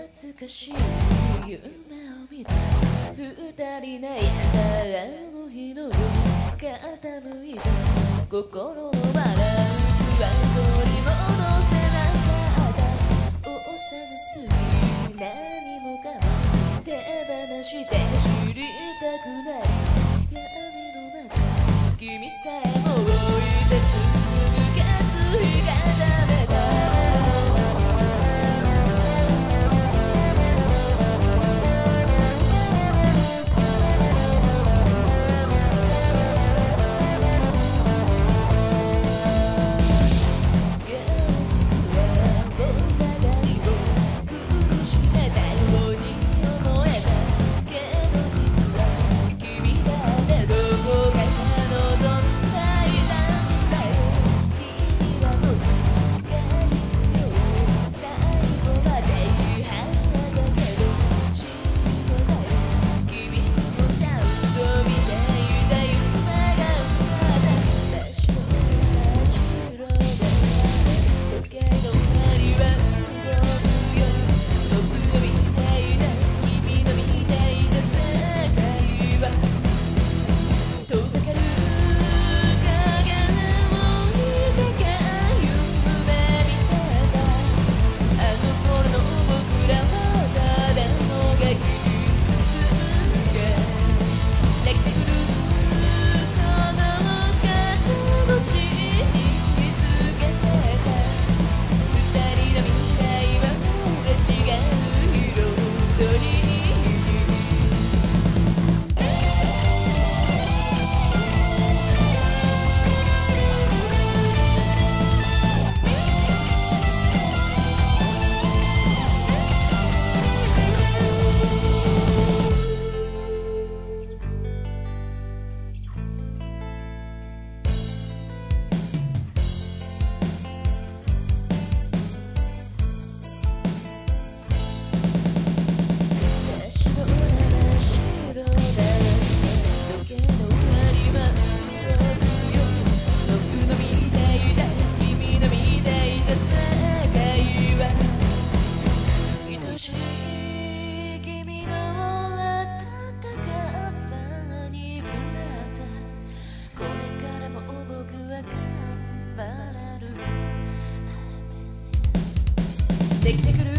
懐かしい夢を見た。二人泣いた。あの日の夜傾いた。心のバランスは取り戻せなかった。幼すぎ何もかも手放して知りた。くない dirty executive